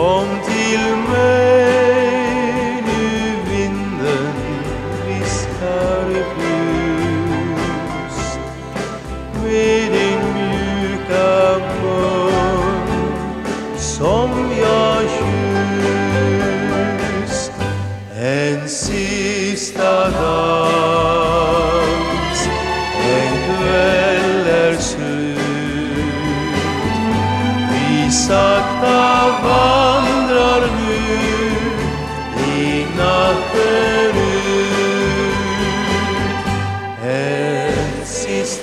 Kom till mig nu vinden viskar ljust med din mjuka mun som jag kysst en sista dans en kväll är slut vi saknar varandra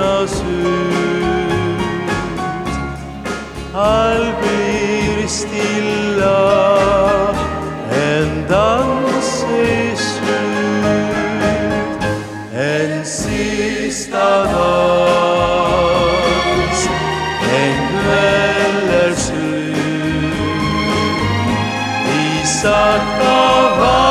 nasıl Halbir stilla en dans is en sista dans en kväller slut i sakta vagn